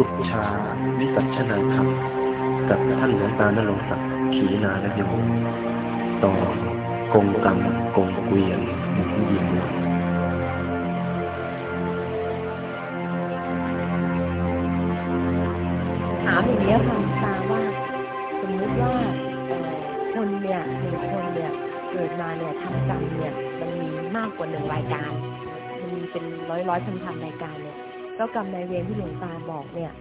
พุทธาวิสัชนาธรรมกับท่านหลวงตานรงศักดิ์ขีนานโยมต่อนกงกรรมกงเกวียนหมุนเวียนวนถามอย่างนี้ค่ะตาว่า สมมติว่าคนเนี่ยหนึ่งคนเนี่ยเกิดมาเนี่ยทำกรรมเนี่ยมันมีมากกว่าหนึ่งรายการ มันมีเป็นร้อยร้อยพันพันรายการเนี่ย จ้ากรรมนายเวรที่หลวงตาบอกเนี่ย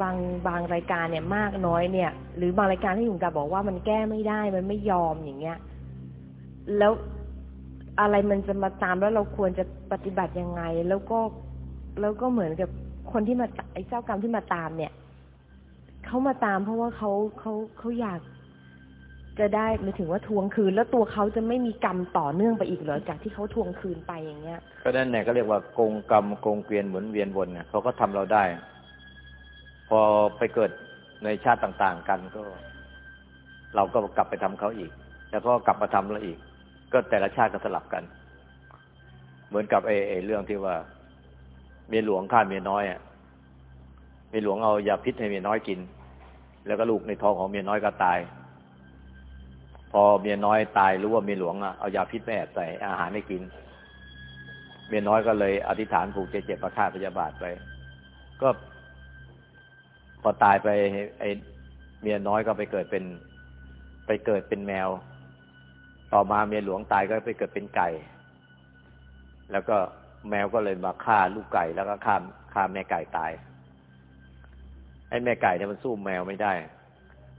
บางบางรายการเนี่ยมากน้อยเนี่ย หรือบางรายการที่หลวงตาบอกว่ามันแก้ไม่ได้มันไม่ยอมอย่างเงี้ย แล้วอะไรมันจะมาตามแล้วเราควรจะปฏิบัติยังไง แล้วก็แล้วก็เหมือนกับคนที่มาไอ้เจ้ากรรมที่มาตามเนี่ยเขามาตามเพราะว่าเขาเขาเขาอยาก จะได้หมายถึงว่าทวงคืน แล้วตัวเขาจะไม่มีกรรมต่อเนื่องไปอีกเหรอจากที่เขาทวงคืนไปอย่างเงี้ย ก็นั่นเนี่ยก็เรียกว่ากงกรรมกงเกวียนหมุนเวียนวนเนี่ยเขาก็ทำเราได้ พอไปเกิดในชาติต่าง ๆ กันก็ เราก็กลับไปทำเขาอีก แล้วก็กลับมาทำเราอีก ก็แต่ละชาติก็สลับกัน เหมือนกับไอ้ไอ้เรื่องที่ว่า เมียหลวงฆ่าเมียน้อยอะเมียหลวงเอายาพิษให้เมียน้อยกิน แล้วก็ลูกในท้องของเมียน้อยก็ตาย พอเมียน้อยตายรู้ว่าเมียหลวงอะเอายาพิษไปแอบใส่อาหารให้กิน เมียน้อยก็เลยอธิษฐานผูกใจเจ็บประฆาตพยาบาทไป ก็ พอตายไปไอ้เมียน้อยก็ไปเกิดเป็น ไปเกิดเป็นแมว ต่อมาเมียหลวงตายก็ไปเกิดเป็นไก่ แล้วก็แมวก็เลยมาฆ่าลูกไก่แล้วก็ฆ่าฆ่าแม่ไก่ตายไอ้แม่ไก่เนี่ยมันสู้แมวไม่ได้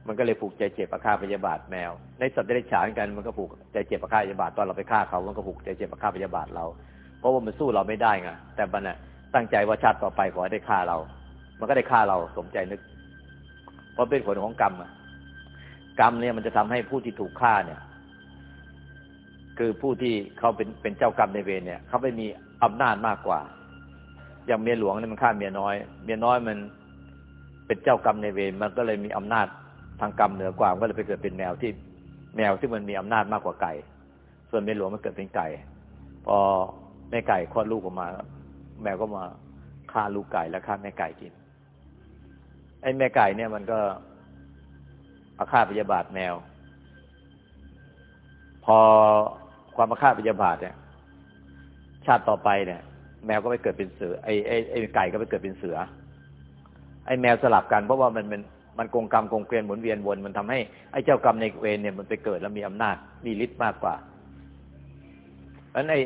มันก็เลยผูกใจเจ็บประฆาตพยาบาทแมว ในสัตว์เดรัจฉานกันมันก็ผูกใจเจ็บประฆาตพยาบาทตอนเราไปฆ่าเขา มันก็ผูกใจเจ็บประฆาตพยาบาทเรา เพราะว่ามันสู้เราไม่ได้ไงแต่มันน่ะตั้งใจว่าชาติต่อไปขอให้ได้ฆ่าเรา มันก็ได้ฆ่าเราสมใจนึก เพราะเป็นผลของกรรมอะกรรมเนี่ยมันจะทำให้ผู้ที่ถูกฆ่าเนี่ย คือผู้ที่เขาเป็นเป็นเจ้ากรรมในเวรเนี่ยเขาไปมีอำนาจมากกว่า อย่างเมียหลวงเนี่ยมันฆ่าเมียน้อย เมียน้อยมันเป็นเจ้ากรรมในเวรมันก็เลยมีอำนาจ ทางกรรมเหนือกว่าก็เลยไปเกิดเป็นแมวที่แมวที่มันมีอำนาจมากกว่าไก่ ส่วนเมียหลวงมันเกิดเป็นไก่ พอแม่ไก่คลอดลูกออกมา แมวก็มาฆ่าลูกไก่แล้วฆ่าแม่ไก่กิน ไอ้แม่ไก่เนี่ยมันก็อาฆาตพยาบาทแมว พอความอาฆาตพยาบาทเนี่ย ชาติต่อไปเนี่ย แมวก็ไปเกิดเป็นเสือไอ้ไอ้ไอ้ไก่ก็ไปเกิดเป็นเสือ ไอ้แมวสลับกันเพราะว่ามันมัน มันกงกรรมกงเกวียนหมุนเวียนวน มันทำให้ไอ้เจ้ากรรมในเวรเนี่ยมันไปเกิดแล้วมีอำนาจมีฤทธิ์มากกว่าเพราะฉะนั้นไอ้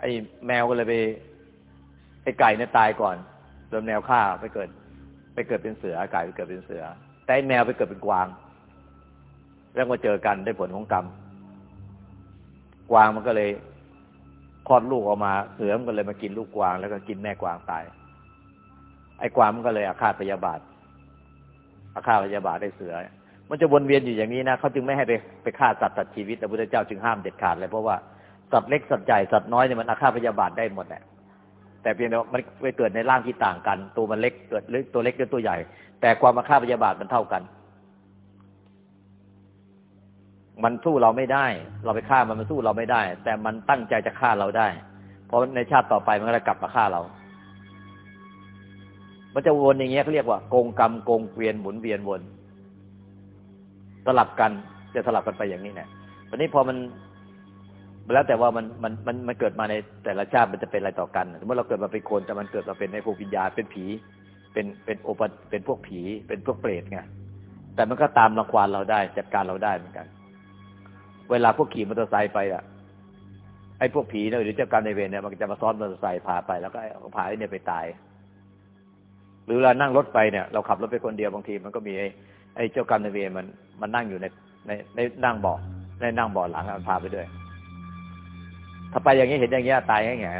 ไอ้แมวก็เลยไปไอ้ไก่เนี่ยตายก่อนโดนแมวฆ่าไปเกิด ไปเกิดเป็นเสือไก่ไปเกิดเป็นเสือ แต่ไอ้แมวไปเกิดเป็นกวาง แล้วมาเจอกันได้ผลของกรรมกวางมันก็เลยคลอดลูกออกมาเสือมันก็เลยมากินลูกกวางแล้วก็กินแม่กวางตาย ไอ้กวางมันก็เลยอาฆาตพยาบาท อาฆาตพยาบาทได้เสือ มันจะวนเวียนอยู่อย่างนี้นะเขาจึงไม่ให้ไปไปฆ่าสัตว์ตัดชีวิตแต่พระพุทธเจ้าจึงห้ามเด็ดขาดเลยเพราะว่าสัตว์เล็กสัตว์ใหญ่สัตว์น้อยเนี่ยมันอาฆาตพยาบาทได้หมดแหละแต่เพียงแต่ว่ามันไปเกิดในร่างที่ต่างกัน ตัวมันเล็กเกิดหรือตัวเล็กหรือตัวใหญ่ แต่ความอาฆาตพยาบาทมันเท่ากัน มันสู้เราไม่ได้ เราไปฆ่ามันมันสู้เราไม่ได้ แต่มันตั้งใจจะฆ่าเราได้ เพราะในชาติต่อไปมันก็จะกลับมาฆ่าเรา มันจะวนอย่างเงี้ยเขาเรียกว่าโกงกรรมโกงเกวียนหมุนเวียนวน สลับกันจะสลับกันไปอย่างนี้เนี่ยตอนนี้พอมันแล้วแต่ว่ามันมันมันมันเกิดมาในแต่ละชาติมันจะเป็นอะไรต่อกัน สมมติเราเกิดมาเป็นคนแต่มันเกิดมาเป็นในพวกวิญญาณเป็นผี เป็นเป็นโอปเป็นพวกผี เป็นพวกเปรตไงแต่มันก็ตามรังควานเราได้จัดการเราได้เหมือนกัน เวลาพวกขี่มอเตอร์ไซค์ไปอะไอ้พวกผีเนี่ยหรือเจ้ากรรมในเวรเนี่ยมันจะมาซ้อนมอเตอร์ไซค์พาไปแล้วก็พาไอ้เนี่ยไปตาย หรือเวลานั่งรถไปเนี่ยเราขับรถไปคนเดียวบางทีมันก็มีไอ้ไอ้เจ้ากรรมนายเวรมันมันนั่งอยู่ในในในนั่งเบาะในนั่งเบาะหลังมันพาไปด้วย ถ้าไปอย่างนี้เห็นอย่างเงี้ยตายง่าย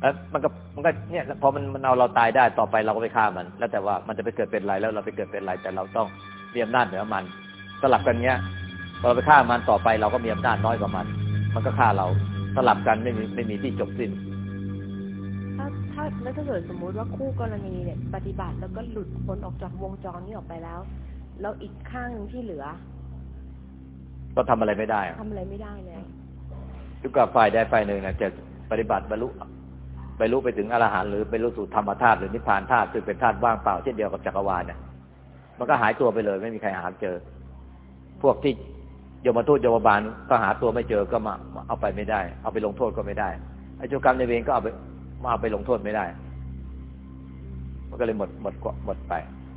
แล้วมันก็มันก็เนี่ยพอมันมันเอาเราตายได้ต่อไปเราก็ไปฆ่ามัน แล้วแต่ว่ามันจะไปเกิดเป็นอะไรแล้วเราไปเกิดเป็นอะไรแต่เราต้องมีอำนาจเหนือมัน สลับกันเงี้ยพอเราไปฆ่ามันต่อไปเราก็มีอำนาจน้อยกว่ามัน มันก็ฆ่าเราสลับกันไม่มีไม่มีที่จบสิ้น แล้วถ้าเกิดสมมุติว่าคู่กรณีเนี่ยปฏิบัติแล้วก็หลุดพ้นออกจากวงจรนี้ออกไปแล้ว แล้วอีกข้างหนึงที่เหลือ ก็ทำอะไรไม่ได้อะทำอะไรไม่ได้เลยทุกกับฝ่ายใดฝ่ายหนึ่งนะจะปฏิบัติบรรลุไปรู้ไปถึงอรหันต์หรือไปรู้สู่ธรรมธาตุหรือนิพพานธาตุซึ่งเป็นธาตุว่างเปล่าเช่นเดียวกับจักรวาลเนี่ยมันก็หายตัวไปเลย ไม่มีใครหาเจอ พวกที่ยมทูตยมบาลก็หาตัวไม่เจอก็มาเอาไปไม่ได้ เอาไปลงโทษก็ไม่ได้ไอ้เจ้ากรรมในเวรก็เอาไป มาเอาไปลงโทษไม่ได้ มันก็เลยหมดหมดหมดไป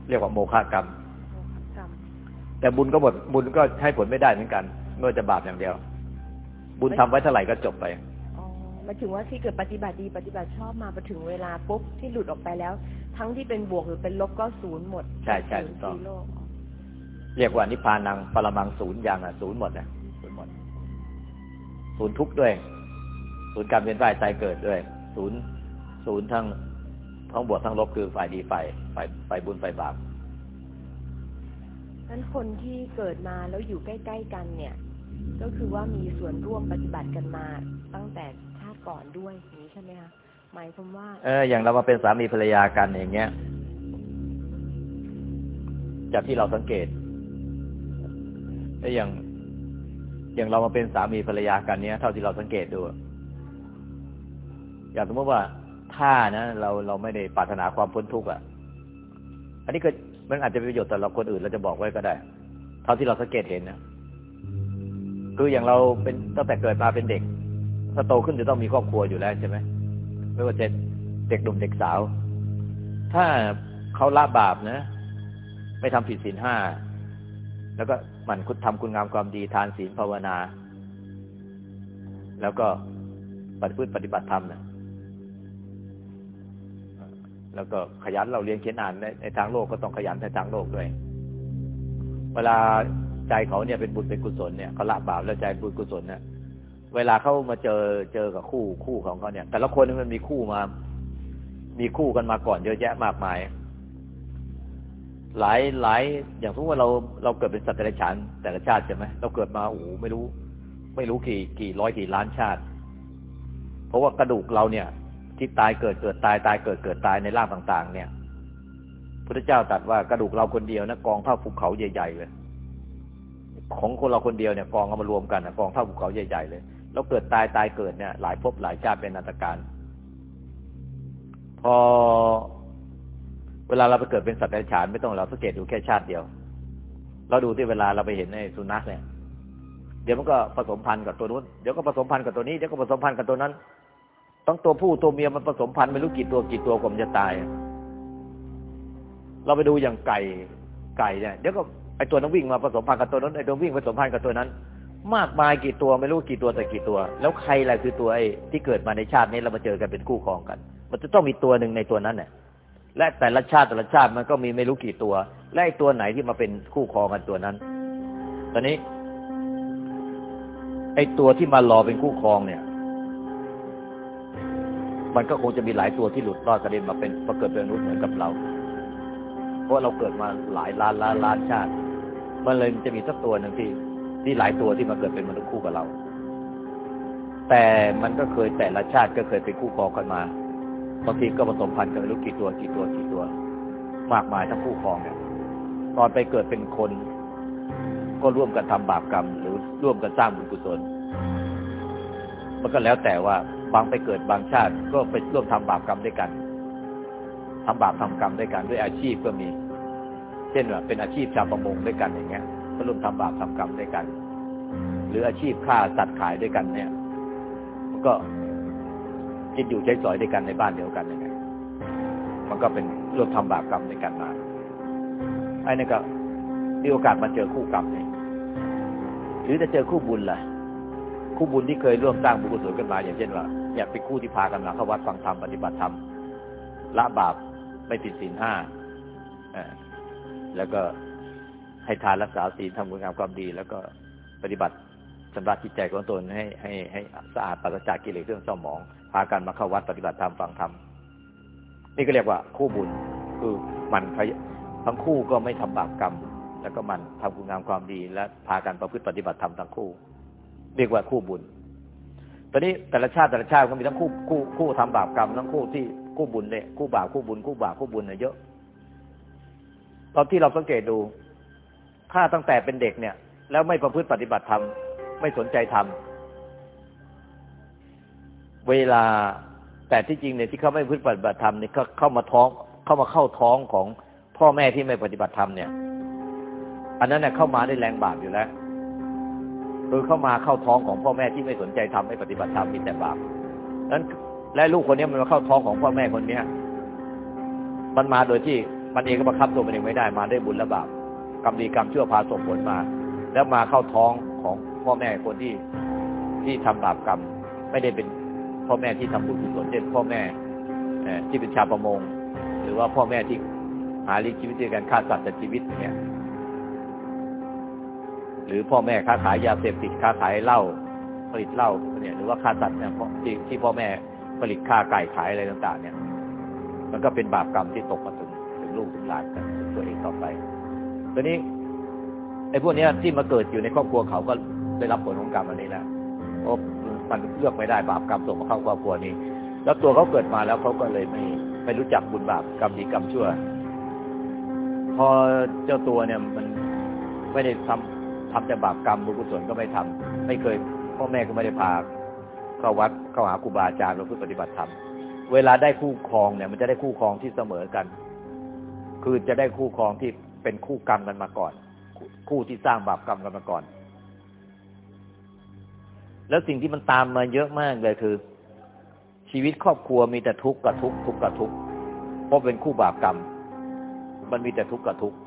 เรียกว่าโมฆะกรรมกรรม แต่บุญก็หมดบุญก็ให้ผลไม่ได้เหมือนกันเมื่อจะบาปอย่างเดียว บุญทำไว้เท่าไหร่ก็จบไปอ๋อหมายถึงว่าที่เกิดปฏิบัติดีปฏิบัติชอบมาพอถึงเวลาปุ๊บที่หลุดออกไปแล้ว ทั้งที่เป็นบวกหรือเป็นลบก็ศูนย์หมด ใช่ใช่ถูกต้องซีโร่เรียกว่านิพพานังปรมังศูนย์อย่างอะศูนย์หมดนะศูนย์หมดศูนย์ทุกข์ด้วย ศูนย์การเวียนว่ายตายเกิดด้วย ศูนย์ศูนย์ทั้งทั้งบวกทั้งลบคือฝ่ายดีฝ่ายฝ่ายฝ่ายบุญฝ่ายบาปนั้นคนที่เกิดมาแล้วอยู่ใกล้ ๆ กันเนี่ย ก็คือว่ามีส่วนร่วมปฏิบัติกันมาตั้งแต่ชาติก่อนด้วยอย่างนี้ใช่ไหมคะหมายความว่า เอออย่างเรามาเป็นสามีภรรยากันอย่างเงี้ยจากที่เราสังเกตแล้วอย่าง อย่างเรามาเป็นสามีภรรยากันเนี้ย เท่าที่เราสังเกตดู อย่างสมมติว่าถ้านะเราเราไม่ได้ปรารถนาความพ้นทุกข์อะ อันนี้ก็มันอาจจะเป็นประโยชน์ต่อเราคนอื่นเราจะบอกไว้ก็ได้ เท่าที่เราสังเกตเห็นนะคืออย่างเราเป็นตั้งแต่เกิดมาเป็นเด็กถ้าโตขึ้นจะต้องมีครอบครัวอยู่แล้วใช่ไหมไม่ว่าจะเด็กหนุ่มเด็กสาว ถ้าเขาละบาปนะ ไม่ทำผิดศีลห้าแล้วก็หมั่นคุณทำคุณงามความดีทานศีลภาวนา แล้วก็ปฏิพฤติปฏิบัติธรรมนะ แล้วก็ขยันเราเรียนเขียนอ่านในในทางโลกก็ต้องขยันในทางโลกด้วย เวลาใจเขาเนี่ยเป็นบุญเป็นกุศลเนี่ยเขาละบาปแล้วใจบุญกุศลเนี่ยเวลาเขามาเจอเจอกับคู่คู่ของเขาเนี่ย แต่ละคนนี่มันมีคู่มา มีคู่กันมาก่อนเยอะแยะมากมาย หลายหลายอย่างสมมติว่าเราเราเกิดเป็นสัตว์เดรัจฉานแต่ละชาติใช่ไหมเราเกิดมาโอ้โหไม่รู้ ไม่รู้กี่กี่ร้อยกี่ล้านชาติ เพราะว่ากระดูกเราเนี่ย ที่ตายเกิดเกิดตายตายเกิดเกิดตายในร่างต่าง ๆ เนี่ยพุทธเจ้าตรัสว่ากระดูกเราคนเดียวนะกองเท่าภูเขาใหญ่ๆเลย ของคนเราคนเดียวเนี่ยกองเอามารวมกันนะกองเท่าภูเขาใหญ่ๆเลยแล้วเกิดตายตายเกิดเนี่ย หลายภพหลายชาติเป็นอนันตการ พอ เวลาเราไปเกิดเป็นสัตว์เดรัจฉานไม่ต้องเราสังเกตดูแค่ชาติเดียว เราดูที่เวลาเราไปเห็นในสุนัขเนี่ยเดี๋ยวมันก็ผสมพันธุ์กับตัวนู้นเดี๋ยวก็ผสมพันธุ์กับตัวนี้เดี๋ยวก็ผสมพันธุ์กับตัวนั้น ต้งตัวผู้ตัวเมียมันผสมพันธุ์ไม่รู้กี่ตัวกี่ตัวกว่ามันจะตาย เราไปดูอย่างไก่ไก่เนี่ยเดี๋ยวก็ไอตัวนั้นวิ่งมาผสมพันธุ์กับตัวนั้นไอตัววิ่งผสมพันธุ์กับตัวนั้น มากมายกี่ตัวไม่รู้กี่ตัวแต่กี่ตัว แล้วใครแหละคือตัวไอ้ที่เกิดมาในชาตินี้เรามาเจอกันเป็นคู่ครองกัน มันจะต้องมีตัวหนึ่งในตัวนั้นเนี่ยและแต่ละชาติแต่ละชาติมันก็มีไม่รู้กี่ตัว และไอตัวไหนที่มาเป็นคู่ครองกันตัวนั้น ตอนนี้ ไอตัวที่มารอเป็นคู่ครองเนี่ย มันก็คงจะมีหลายตัวที่หลุดรอดกระเด็นมาเป็นมาเกิดเป็นมนุษย์เหมือนกับเรา เพราะเราเกิดมาหลายล้านล้านล้านชาติ มันเลยจะมีสักตัวหนึ่งที่ที่หลายตัวที่มาเกิดเป็นมนุษย์คู่กับเรา แต่มันก็เคยแต่ละชาติก็เคยเป็นคู่ครองกันมาบางทีก็ผสมพันธุ์กันไม่รู้กี่ตัวกี่ตัวกี่ตัว มากมายทั้งคู่ครองเนี่ยตอนไปเกิดเป็นคน ก็ร่วมกันทำบาปกรรม หรือร่วมกันสร้างบุญกุศลมันก็แล้วแต่ว่า บางไปเกิดบางชาติ ก็ไปร่วมทำบาปกรรมด้วยกันทำบาปทำกรรมด้วยกันด้วยอาชีพก็มี เช่นว่าเป็นอาชีพชาวประมงด้วยกันอย่างเงี้ย ก็ร่วมทำบาปทำกรรมด้วยกัน หรืออาชีพฆ่าสัตว์ขายด้วยกันเนี่ยมันก็กินอยู่ใช้สอยด้วยกันในบ้านเดียวกันอย่างเงี้ยมันก็เป็นร่วมทำบาปกรรมด้วยกันมาไอ้นี่ก็มีโอกาสมาเจอคู่กรรมเนี่ยหรือจะเจอคู่บุญล่ะ คู่บุญที่เคยร่วมสร้างบุญกุศลกันมา อย่างเช่นว่า อยากเป็นคู่ที่พากันมาเข้าวัดฟังธรรมปฏิบัติธรรมละบาปไม่ผิดศีลห้าแล้วก็ให้ทานรักษาศีลทำคุณงามความดี แล้วก็ปฏิบัติชำระจิตใจของตนให้ให้ให้สะอาดปราศจากกิเลสเครื่องเศร้าหมอง พากันมาเข้าวัดปฏิบัติธรรมฟังธรรมนี่ก็เรียกว่าคู่บุญคือมันทั้งคู่ก็ไม่ทำบาปกรรม แล้วก็มันทำคุณงามความดี และพากันประพฤติปฏิบัติธรรมทั้งคู่ เรียกว่าคู่บุญ ตอนนี้แต่ละชาติแต่ละชาติก็มีทั้งคู่คู่คู่ทำบาปกรรมทั้งคู่ที่คู่บุญเนี่ยคู่บาปคู่บุญคู่บาปคู่บุญเนี่ยเยอะ ตอนที่เราสังเกตดู ถ้าตั้งแต่เป็นเด็กเนี่ย แล้วไม่ประพฤติปฏิบัติธรรมไม่สนใจธรรมเวลาแต่ที่จริงเนี่ยที่เขาไม่พึ่งปฏิบัติธรรมเนี่ยเขาเข้ามาท้องเข้ามาเข้าท้องของพ่อแม่ที่ไม่ปฏิบัติธรรมเนี่ย อันนั้นเนี่ยเข้ามาได้แรงบาปอยู่แล้ว คือเข้ามาเข้าท้องของพ่อแม่ที่ไม่สนใจทำไม่ปฏิบัติธรรมมีแต่บาปนั้นและลูกคนนี้มันมาเข้าท้องของพ่อแม่คนเนี้ยมันมาโดยที่มันเองก็บังคับตัวมันเองไม่ได้มาได้บุญและบาปกรรมดีกรรมชั่วพาส่งผลมา แล้วมาเข้าท้องของพ่อแม่คนที่ที่ทำบาปกรรม ไม่ได้เป็นพ่อแม่ที่ทำบุญกุศลเช่นพ่อแม่ที่เป็นชาวประมง หรือว่าพ่อแม่ที่หาเลี้ยงชีวิตด้วยการฆ่าสัตว์แต่ชีวิตเนี่ย หรือพ่อแม่ค้าขายยาเสพติดค้าขายเหล้าผลิตเหล้าเนี่ยหรือว่าฆ่าสัตว์เนี่ยที่ที่พ่อแม่ผลิตฆ่าไก่ขายอะไรต่าง ๆ เนี่ย มันก็เป็นบาปกรรมที่ตกมาถึงถึงลูกถึงหลานกันตัวเองต่อไปตอนนี้ไอ้พวกนี้ที่มาเกิดอยู่ในครอบครัวเขาก็ได้รับผลของกรรมอันนี้แหล้วเพราะมันเลือกไม่ได้บาปกรรมส่งมาเข้าครอบครัวนี้ แล้วตัวเขาเกิดมาแล้วเขาก็เลยไม่ไม่รู้จักบุญบาปกรรมดีกรรมชั่ว พอเจ้าตัวเนี่ยมันไม่ได้ทำ ทำแต่บาปกรรมบุญกุศลก็ไม่ทำไม่เคยพ่อแม่ก็ไม่ได้พาเข้าวัดเข้าหาครูบาอาจารย์เราเพื่อปฏิบัติธรรมเวลาได้คู่ครองเนี่ย มันจะได้คู่ครองที่เสมอกัน คือจะได้คู่ครองที่เป็นคู่กรรมกันมาก่อน คู่ที่สร้างบาปกรรมกันมาก่อน แล้วสิ่งที่มันตามมาเยอะมากเลยคือ ชีวิตครอบครัวมีแต่ทุกข์กับทุกข์ทุกข์กับทุกข์เพราะเป็นคู่บาปกรรม มันมีแต่ทุกข์กับทุกข์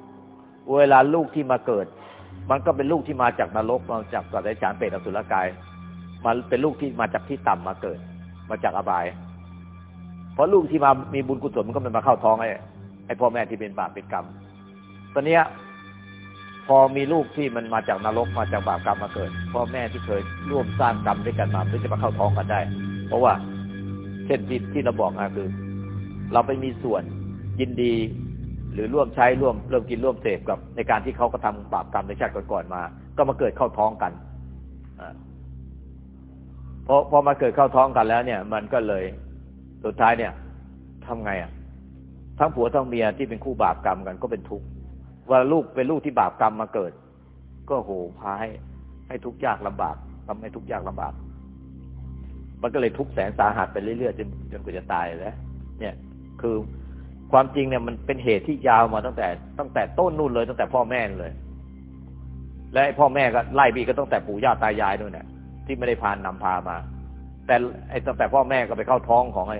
เวลาลูกที่มาเกิด มันก็เป็นลูกที่มาจากนรกมาจากสัตว์ไร้ฉานเปรตอสุรกาย มันเป็นลูกที่มาจากที่ต่ำมาเกิด มาจากอบาย เพราะลูกที่มามีบุญกุศลมันก็มันมาเข้าท้องไอ้ไอ้พ่อแม่ที่เป็นบาปเป็นกรรม ตอนเนี้ยพอมีลูกที่มันมาจากนรกมาจากบาปกรรมมาเกิดพ่อแม่ที่เคยร่วมสร้างกรรมด้วยกันมาไม่จะมาเข้าท้องกันได้ เพราะว่าเช่นที่ที่เราบอกนะคือ เราไปมีส่วนยินดี หรือร่วมใช้ร่วมเริ่มกินร่วมเสพกับ ในการที่เขากระทาบาปกรรมในชาติก่อนๆมา ก็มาเกิดเข้าท้องกันพอพอมาเกิดเข้าท้องกันแล้ว เนี่ย มันก็เลยสุดท้ายเนี่ยทำไงอะ ทั้งผัวทั้งเมียที่เป็นคู่บาปกรรมกันก็เป็นทุกข์ว่าลูกเป็นลูกที่บาปกรรมมาเกิด ก็โหพาให้ให้ทุกข์ยากลำบากทำให้ทุกข์ยากลำบาก มันก็เลยทุกข์แสนสาหัสไปเรื่อยๆจนจนกว่าจะตายแล้วเนี่ย คือ ความจริงเนี่ยมันเป็นเหตุที่ยาวมาตั้งแต่ตั้งแต่ต้นนู่นเลยตั้งแต่พ่อแม่เลย และพ่อแม่ก็ไล่บีก็ตั้งแต่ปู่ย่าตายายด้วยเนี่ยที่ไม่ได้พานนำพามา แต่ไอ้ตั้งแต่พ่อแม่ก็ไปเข้าท้องของไอ้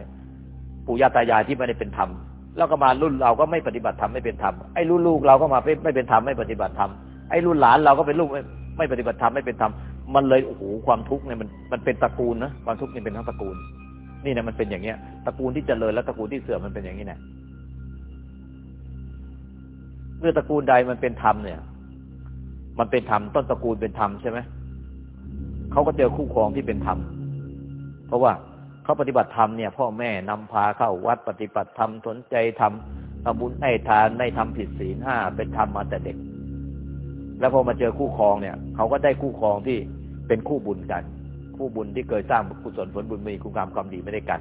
ปู่ย่าตายายที่ไม่ได้เป็นธรรมแล้วก็มารุ่นเราก็ไม่ปฏิบัติธรรมไม่เป็นธรรมไอ้รุ่นลูกเราก็มาไม่เป็นธรรมไม่ปฏิบัติธรรมไอ้รุ่นหลานเราก็เป็นลูกไม่ปฏิบัติธรรมไม่เป็นธรรมมันเลยโอ้โหความทุกข์เนี่ยมันมันเป็นตระกูลนะความทุกข์นี่เป็นทั้งตระกูล นี่นะมันเป็นอย่างเงี้ยตระกูลที่เจริญและตระกูลที่เสื่อมมันเป็นอย่างนี้นะ เมื่อตระกูลใดมันเป็นธรรมเนี่ย มันเป็นธรรมต้นตระกูลเป็นธรรมใช่ไหมเขาก็เจอคู่ครองที่เป็นธรรมเพราะว่าเขาปฏิบัติธรรมเนี่ย พ่อแม่นำพาเข้าวัดปฏิบัติธรรมสนใจทำทำบุญให้ทานไม่ทำผิดศีลห้าเป็นธรรมมาแต่เด็ก แล้วพอมาเจอคู่ครองเนี่ยเขาก็ได้คู่ครองที่เป็นคู่บุญกัน คู่บุญที่เคยสร้างกุศลผลบุญมีคุณงามความดีไม่ได้กัน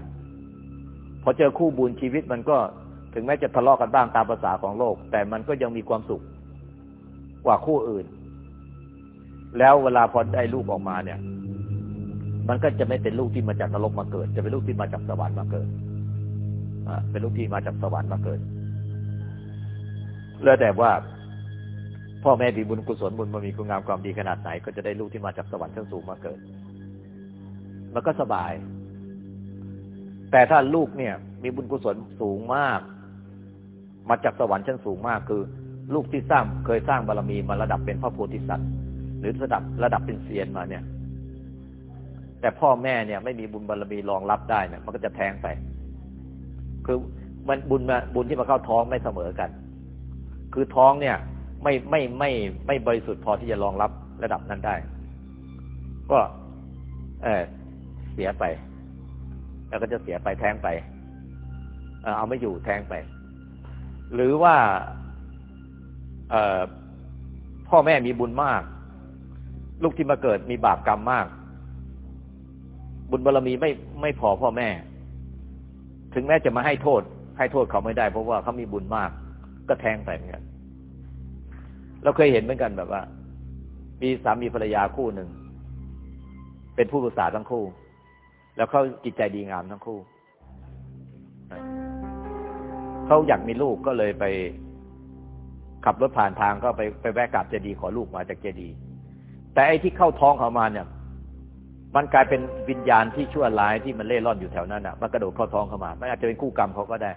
พอเจอคู่บุญชีวิตมันก็ ถึงแม้จะทะเลาะกันบ้างตามภาษาของโลก แต่มันก็ยังมีความสุขกว่าคู่อื่น แล้วเวลาพอได้ลูกออกมาเนี่ย มันก็จะไม่เป็นลูกที่มาจากนรกมาเกิด จะเป็นลูกที่มาจากสวรรค์มาเกิดอ่าเป็นลูกที่มาจากสวรรค์มาเกิดแล้วแต่ว่าพ่อแม่มีบุญกุศลบุญมามีคุณงามความดีขนาดไหน ก็จะได้ลูกที่มาจากสวรรค์ชั้นสูงมาเกิด มันก็สบาย แต่ถ้าลูกเนี่ย มีบุญกุศลสูงมาก มาจากสวรรค์ชั้นสูงมากคือ ลูกที่สร้างเคยสร้างบารรมีมาระดับเป็นพระโพธิสัตว์ หรือระดับระดับเป็นเซียนมาเนี่ย แต่พ่อแม่เนี่ยไม่มีบุญบารรมีรองรับได้เนี่ยมันก็จะแทงไป คือมันบุญมาบุญที่มาเข้าท้องไม่เสมอกัน คือท้องเนี่ย ไม่ไม่ไม่ไม่บริสุทธิ์พอที่จะรองรับระดับนั้นได้ ก็ เออเสียไป แล้วก็จะเสียไปแทงไป เอาไม่อยู่แทงไป หรือว่าพ่อแม่มีบุญมาก ลูกที่มาเกิดมีบาปกรรมมาก บุญบารรมีไม่ไม่พอพ่อแม่ ถึงแม้จะมาให้โทษ ให้โทษเขาไม่ได้ เพราะว่าเขามีบุญมาก ก็แทงไปเหมือนกันเราเคยเห็นเหมือนกันแบบว่า มีสามีภรรยาคู่หนึ่ง เป็นผู้ปรึกษาทั้งคู่ แล้วเขาจิตใจดีงามทั้งคู่ เขาอยากมีลูกก็เลยไป ขับรถผ่านทางก็ไปไปแวะกราบเจดีย์ขอลูกมาจากเจดีย์แต่ไอ้ที่เข้าท้องเขามาเนี่ย มันกลายเป็นวิญญาณที่ชั่วร้ายที่มันเล่ร่อนอยู่แถวนั้นอะมันกระโดดเข้าท้องเขามามันอาจจะเป็นคู่กรรมเขาก็ได้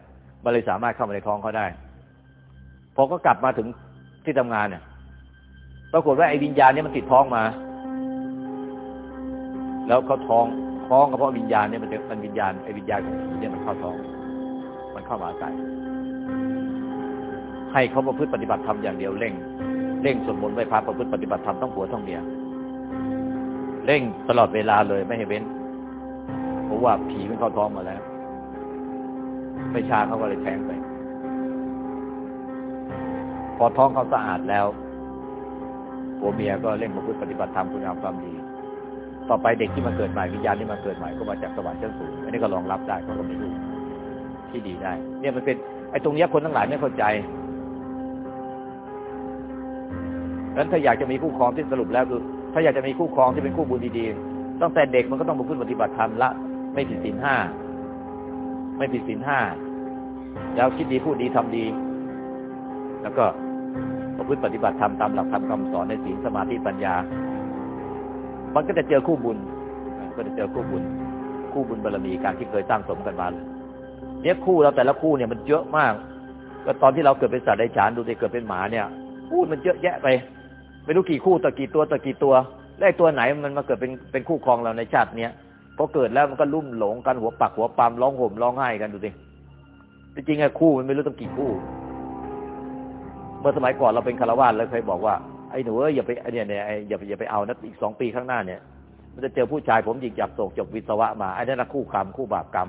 มันเลยสามารถเข้ามาในท้องเขาได้พอก็กลับมาถึงที่ทำงานเนี่ยปรากฏว่าไอ้วิญญาณเนี่ยมันติดท้องมา แล้วเขาท้องท้องก็เพราะวิญญาณเนี่ยมันมันวิญญาณไอ้วิญญาณของผีเนี่ยมันเข้าท้อง เข้ามาอาศัยให้เขาประพฤติปฏิบัติธรรมอย่างเดียวเร่งเร่งสวดมนต์ไหว้พระประพฤติปฏิบัติธรรมต้องหัวต้องเมียเร่งตลอดเวลาเลยไม่ให้เว้นเพราะว่าผีมันเข้าท้องมาแล้ว ไม่ช้าเขาก็เลยแทงไป พอท้องเขาสะอาดแล้วผัวเมียก็เร่งประพฤติปฏิบัติธรรมคุณงามความดี ต่อไปเด็กที่มาเกิดใหม่วิญญาณที่มาเกิดใหม่ก็มาจากสวรรค์ชั้นสูงอันนี้ก็รองรับได้เขาก็มีลูก ที่ดีได้ เนี่ยมันเป็นไอ้ตรงเนี้ยคนทั้งหลายไม่เข้าใจนั้นถ้าอยากจะมีคู่ครองที่สรุปแล้วคือถ้าอยากจะมีคู่ครองที่เป็นคู่บุญดีๆตั้งแต่เด็กมันก็ต้องมาพึ่งปฏิบัติธรรมละ ไม่ผิดศีลห้าไม่ผิดศีลห้าแล้วคิดดีพูดดีทำดี แล้วก็ประพฤติปฏิบัติธรรมตามหลักธรรมคำสอนในศีลสมาธิปัญญา มันก็จะเจอคู่บุญ ก็จะเจอคู่บุญ คู่บุญบารมีการที่เคยตั้งสมกันมา เนี่ยคู่เราแต่ละคู่เนี่ยมันเยอะมาก ก็ตอนที่เราเกิดเป็นสัตว์ในฉานดูสิเกิดเป็นหมาเนี่ยคู่มันเยอะแยะไปไม่รู้กี่คู่ต่อกี่ตัวต่อกี่ตัวแล้วตัวไหนมันมาเกิดเป็นเป็นคู่ครองเราในชาติเนี้ยพอเกิดแล้วมันก็ลุ่มหลงกันหัวปักหัวปามร้องห่มร้องไห้กันดูสิจริงๆอ้คู่มันไม่รู้ต้องกี่คู่ เมื่อสมัยก่อนเราเป็นคารวะเราเคยบอกว่าไอ้หนูเอ้ยอย่าไปเนี่ยเนี่ยอย่าไปอย่าไปเอานะอีกสองปีข้างหน้าเนี่ย มันจะเจอผู้ชายผมหยิกจับโศกจบวิศวะมาไอ้นั่นนะคู่กรรมคู่บาปกรรม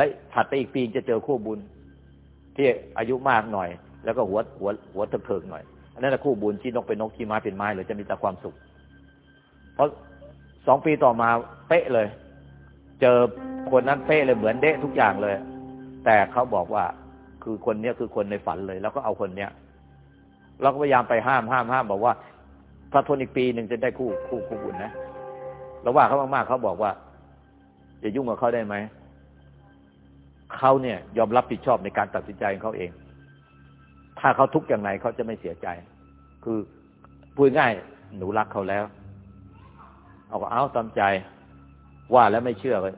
และถัดไปอีกปีจะเจอคู่บุญ ที่อายุมากหน่อย แล้วก็หัวหัวหัวเถิกๆหน่อย อันนั้นคู่บุญที่นกเป็นนกที่ไม้เป็นไม้เลยจะมีแต่ความสุข เพราะสองปีต่อมาเป๊ะเลย เจอคนนั้นเป๊ะเลยเหมือนเดะทุกอย่างเลย แต่เขาบอกว่าคือคนเนี้ยคือคนในฝันเลย แล้วก็เอาคนเนี้ยเราก็พยายามไปห้ามห้ามห้ามบอกว่า ถ้าทนอีกปีหนึ่งจะได้คู่คู่คู่บุญนะเราว่าเขามากๆเขาบอกว่าจะยุ่งกับเขาได้ไหม เขาเนี่ย ยอมรับผิดชอบในการตัดสินใจของเขาเอง ถ้าเขาทุกข์อย่างไรเขาจะไม่เสียใจ คือพูดง่ายหนูรักเขาแล้ว เอาก็เอาตามใจ ว่าแล้วไม่เชื่อเลย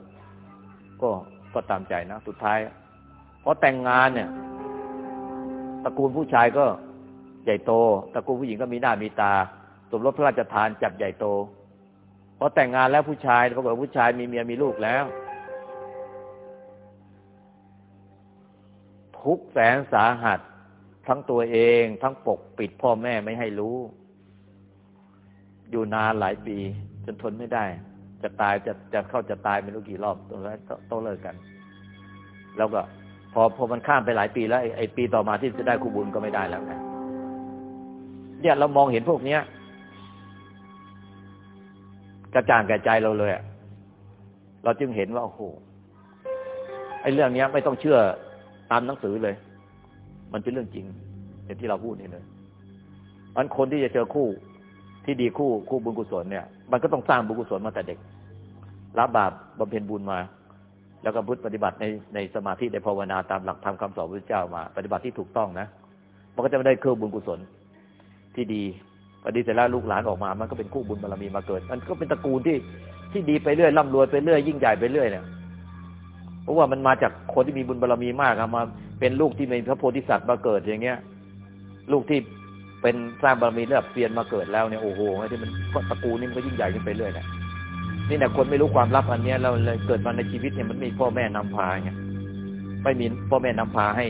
ก็ก็ตามใจนะสุดท้ายพอแต่งงานเนี่ยตระกูลผู้ชายก็ใหญ่โตตระกูลผู้หญิงก็มีหน้ามีตาสมรสพระราชทานจัดใหญ่โตพอแต่งงานแล้วผู้ชายเขาบอกผู้ชายมีเมียมีลูกแล้ว ทุกแสนสาหัส ทั้งตัวเอง ทั้งปกปิดพ่อแม่ไม่ให้รู้ อยู่นานหลายปี จนทนไม่ได้ จะตายจะจะเข้าจะตายไม่รู้กี่รอบตรงนั้นต้องเลิกกัน แล้วก็ พอพอมันข้ามไปหลายปีแล้วไอ้ปีต่อมาที่จะได้คู่บุญก็ไม่ได้แล้วไงเนี่ยเรามองเห็นพวกเนี้ยกระจ่างแก่ใจเราเลย เราจึงเห็นว่าโอ้โห ไอ้เรื่องเนี้ยไม่ต้องเชื่อ ตามหนังสือเลย มันเป็นเรื่องจริงอย่างที่เราพูดนี่เลยมันคนที่จะเจอคู่ที่ดีคู่คู่บุญกุศลเนี่ย มันก็ต้องสร้างบุญกุศลมาแต่เด็ก รับบาปบำเพ็ญบุญมา แล้วก็พุทธปฏิบัติในในสมาธิในภาวนาตามหลักธรรมคาสอนพระเจ้ามา ปฏิบัติที่ถูกต้องนะ มันก็จะไม่ได้เคือบุญกุศลที่ดีพอดีเสร็จแล้วลูกหลานออกมา มันก็เป็นคู่บุญบารมีมาเกิด มันก็เป็นตระกูลที่ที่ดีไปเรื่อยร่ำรวยไปเรื่อยยิ่งใหญ่ไปเรื่อยเนี่ย เพราะว่ามันมาจากคนที่มีบุญบารรมีมากมา เป็นลูกที่มีพระโพธิสัตว์มาเกิดอย่างเงี้ย ลูกที่เป็นสร้างบารมีระดับเซียนมาเกิดแล้วเนี่ยโอ้โหที่มันตระกูลนี่มันก็ยิ่งใหญ่ขึ้นไปเรื่อยเนี่ยนี่แหละคนไม่รู้ความลับอันเนี้ยเราเลยเกิดมาในชีวิตเนี่ยมันมีพ่อแม่นำพาไงไม่มีพ่อแม่นำพาให้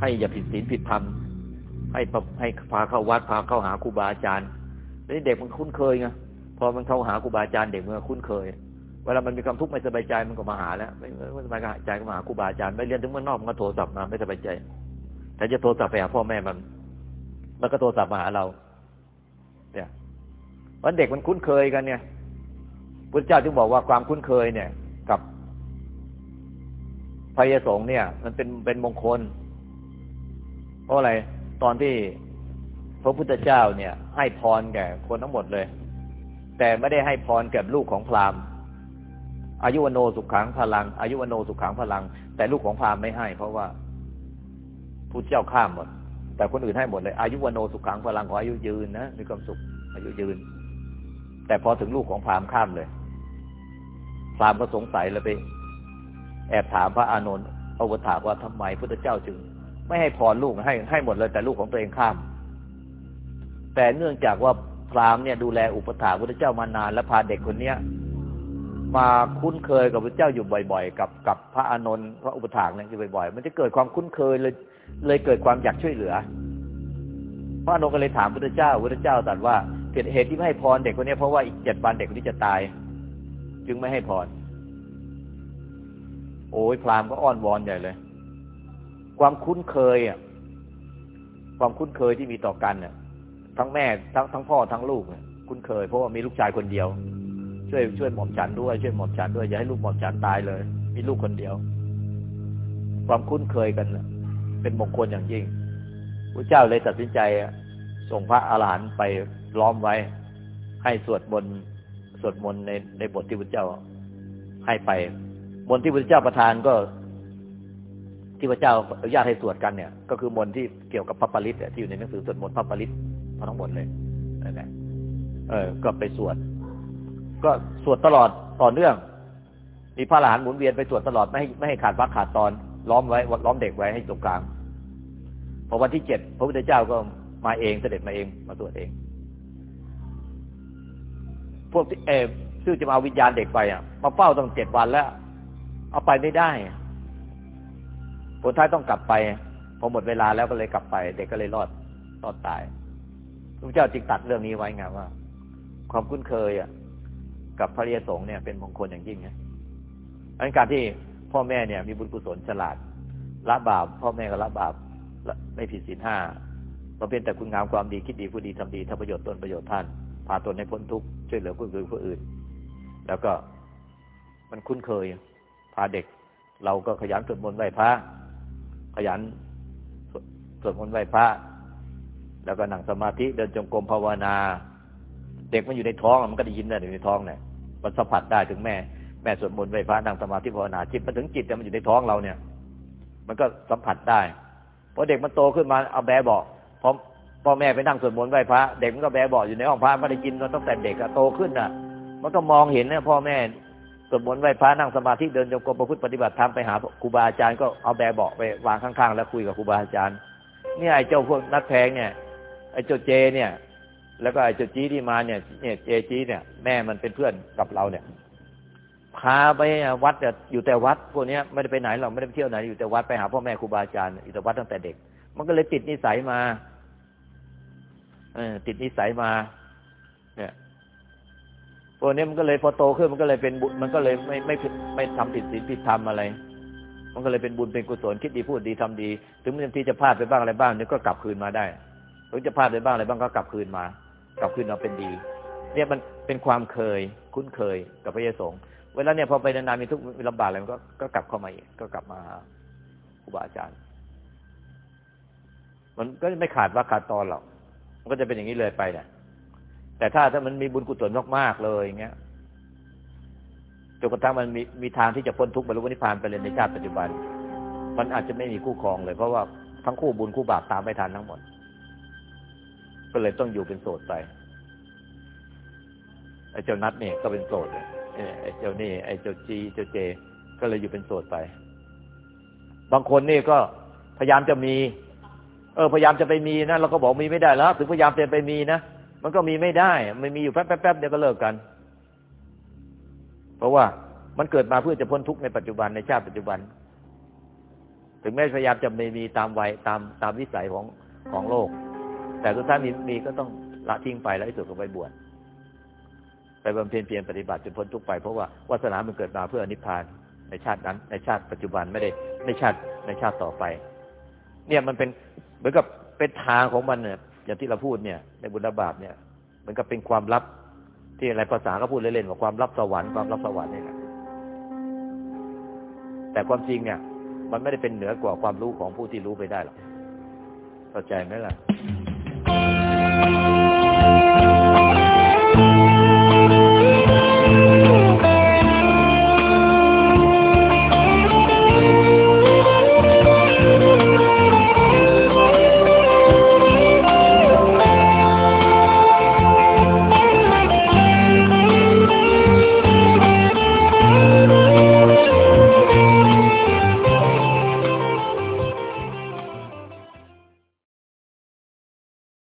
ให้อย่าผิดศีลผิดธรรมให้ให้พาเข้าวัดพาเข้าหาครูบาอาจารย์แล้วเด็กมันคุ้นเคยไงพอมันเข้าหาครูบาอาจารย์เด็กมันคุ้นเคย เวลามันมีความทุกข์ไม่สบายใจมันก็มาหาแล้วไม่ไม่สบายใจก็มาหาครูบาอาจารย์ไม่เรียนถึงเมื่อนอกมันก็โทรศัพท์มาไม่สบายใจ แต่จะโทรศัพท์ไปหาพ่อแม่มัน มันก็โทรศัพท์มาหาเรา เนี่ยวันเด็กมันคุ้นเคยกันเนี่ยพระเจ้าจึงบอกว่าความคุ้นเคยเนี่ย กับพยสงฆ์เนี่ย มันเป็นเป็นมงคล เพราะอะไรตอนที่พระพุทธเจ้าเนี่ย ให้พรแก่คนทั้งหมดเลย แต่ไม่ได้ให้พรแก่ลูกของพราหมณ์ อายุวโนสุขังพลัง อายุวโนสุขังพลัง แต่ลูกของพราหมณ์ไม่ให้ เพราะว่าผู้เจ้าข้ามหมด แต่คนอื่นให้หมดเลย อายุวโนสุขังพลังของอายุยืนนะมีความสุข อายุยืน แต่พอถึงลูกของพราหมณ์ข้ามเลยพราหมณ์ก็สงสัยแล้วไป แอบถามพระอานนท์เอาวถามว่าทำไมพุทธเจ้าจึง ไม่ให้พรลูกให้ให้หมดเลย แต่ลูกของตัวเองข้าม แต่เนื่องจากว่าพราหมณ์เนี่ยดูแลอุปถาพุทธเจ้ามานานและพาเด็กคนเนี้ย มาคุ้นเคยกับพระเจ้าอยู่บ่อย ๆ กับกับพระอานนท์พระอุปถากเนี่ยอยู่บ่อยๆ มันจะเกิดความคุ้นเคยเลย เลยเกิดความอยากช่วยเหลือ พระอานนท์ก็เลยถามพระเจ้าพระเจ้าตรัสว่าเหตุที่ไม่ให้พรเด็กคนนี้เพราะว่าอีกเจ็ดวันเด็กคนนี้จะตาย จึงไม่ให้พร โอ้ยพราหมณ์ก็อ้อนวอนใหญ่เลย ความคุ้นเคยอะความคุ้นเคยที่มีต่อกันเนี่ยทั้งแม่ทั้งทั้งพ่อทั้งลูกเนี่ยคุ้นเคยเพราะว่ามีลูกชายคนเดียว ช่วยช่วยหม่อมฉันด้วยช่วยหม่อมฉันด้วยอย่าให้ลูกหม่อมฉันตายเลย มีลูกคนเดียว ความคุ้นเคยกันเป็นมงคลอย่างยิ่งพระเจ้าเลยตัดสินใจส่งพระอาหารหันต์ไปล้อมไว้ ให้สวดมนต์สวดมนต์ในในบทที่พระเจ้าให้ไปมนต์ที่พระเจ้าประทานก็ ที่พระเจ้าอนุญาตให้สวดกันเนี่ย ก็คือมนต์ที่เกี่ยวกับพระปริตที่อยู่ในหนังสือสวดมนต์พระปริตทั้งหมดเลยนั่นแหละเออ ก็ไปสวด ก็สวดตลอดต่อเนื่อง มีพระหลานหมุนเวียนไปสวดตลอดไม่ให้ไม่ให้ขาดพักขาดตอนล้อมไว้ล้อมเด็กไว้ให้ตรงกลางพอวันที่เจ็ดพระพุทธเจ้าก็มาเองเสด็จมาเองมาตรวจเอง พวกที่เออซึ่งจะมาวิญญาณเด็กไปอะมาเฝ้าตั้งเจ็ดวันแล้ว เอาไปไม่ได้ผลท้ายต้องกลับไปพอหมดเวลาแล้วก็เลยกลับไป เด็กก็เลยรอดรอดตายพระเจ้าจึงตัดเรื่องนี้ไว้ไงว่า ความคุ้นเคยอะ กับพระเยสงเนี่ยเป็นมงคลอย่างยิ่งนะอันการที่พ่อแม่เนี่ยมีบุญกุศลฉลาดละบาปพ่อแม่ก็ละบาปไม่ผิดศีลห้าเราเป็นแต่คุณงามความดีคิดดีผู้ดีทำดีทำประโยชน์ตนประโยชน์ท่านพาตนให้พ้นทุกข์ช่วยเหลือผู้อื่นผู้อื่น แล้วก็มันคุ้นเคย พาเด็ก เราก็ขยันสวดมนต์ไหว้พระขยันสวดมนต์ไหว้พระแล้วก็นั่งสมาธิเดินจงกรมภาวนา เด็กมันอยู่ในท้องมันก็ได้ยินได้อยู่ในท้องเนี่ย มันสัมผัสได้ถึงแม่แม่สวดมนต์ไหว้พระนั่งสมาธิภาวนาจิตมันถึงจิตแต่มันอยู่ในท้องเราเนี่ย มันก็สัมผัสได้พอเด็กมันโตขึ้นมาเอาแบบอกพอพ่อแม่ไปนั่งสวดมนต์ไหว้พระเด็กมันก็แบบอกอยู่ในห้องพระไม่ได้กินมันตั้งแต่เด็กอะโตขึ้นอะมันก็มองเห็นเนี่ยพ่อแม่สวดมนต์ไหว้พระนั่งสมาธิเดินจงกรมประพฤติปฏิบัติธรรมไปหาครูบาอาจารย์ก็เอาแบบอกไปวางข้างๆ แล้วคุยกับครูบาอาจารย์ เนี่ยไอ้เจ้าพวกนัดแพงเนี่ยไอ้เจ้าเจเนี่ย แล้วก็ไอ้เจ้าจีที่มาเนี่ยเนี่ยเจจีเนี่ยแม่มันเป็นเพื่อนกับเราเนี่ยพาไปวัดอยู่แต่วัดพวกนี้ไม่ได้ไปไหนหรอกไม่ได้ไปเที่ยวไหนอยู่แต่วัดไปหาพ่อแม่ครูบาอาจารย์อยู่แต่วัดตั้งแต่เด็ก มันก็เลยติดนิสัยมาเออติดนิสัยมา เนี่ยพวกนี้มันก็เลยพอโตขึ้นมันก็เลยเป็นบุญมันก็เลยไม่ไม่ไม่ทำผิดศีลผิดธรรมอะไร มันก็เลยเป็นบุญเป็นกุศลคิดดีพูดดีทำดี ถึงมันที่จะพลาดไปบ้างอะไรบ้างเนี่ยก็กลับคืนมาได้ถึงจะพลาดไปบ้างอะไรบ้างก็กลับคืนมา กลับคืนมาเป็นดี เนี่ยมันเป็นความเคยคุ้นเคยกับพระเยซูเวลาเนี่ยพอไปนานๆมีทุกมีลำบากอะไรมันก็ก็กลับเข้ามาอีกก็กลับมาครูบาอาจารย์ มันก็ไม่ขาดว่าขาดตอนหรอกมันก็จะเป็นอย่างนี้เลยไปเนี่ยแต่ถ้าถ้ามันมีบุญกุศลมากๆเลยอย่างเงี้ยจนกระทั่งมันมีมีทางที่จะพ้นทุกข์บรรลุนิพพานไปเลยในชาติปัจจุบัน มันอาจจะไม่มีคู่ครองเลย เพราะว่าทั้งคู่บุญคู่บาปตามไม่ทันทั้งหมด ก็เลยต้องอยู่เป็นโสดไปไอ้เจ้านัดเนี่ยก็เป็นโสดเลยไอ้เจ้านี่ไอ้เจ้าจีเจ้าเจ ก็เลยอยู่เป็นโสดไป บางคนนี่ก็พยายามจะมี เออพยายามจะไปมีนะเราก็บอกมีไม่ได้แล้ว ถึงพยายามจะไปมีนะมันก็มีไม่ได้ไม่มีอยู่แป๊บแป๊บเดียวก็เลิกกัน เพราะว่ามันเกิดมาเพื่อจะพ้นทุกข์ในปัจจุบันในชาติปัจจุบัน ถึงแม้พยายามจะไม่มีตามวัยตามตามวิสัยของของโลก แต่สุดท้ายมีมีก็ต้องละทิ้งไปแล้วที่สุดก็ไปบวชไปบำเพ็ญเพียรปฏิบัติจนพ้นทุกไปเพราะว่าวาสนามันเกิดมาเพื่ออนิพพานในชาตินั้น ในชาติปัจจุบันไม่ได้ในชาติในชาติต่อไป เนี่ยมันเป็นเหมือนกับเป็นทางของมันเนี่ยอย่างที่เราพูดเนี่ย ในบุญบาปเนี่ยเหมือนกับเป็นความลับที่อะไรภาษาก็พูดเล่นๆว่าความลับสวรรค์ความลับสวรรค์เนี่ยแต่ความจริงเนี่ย มันไม่ได้เป็นเหนือกว่าความรู้ของผู้ที่รู้ไปได้หรอกเข้าใจไหมล่ะ Thank you.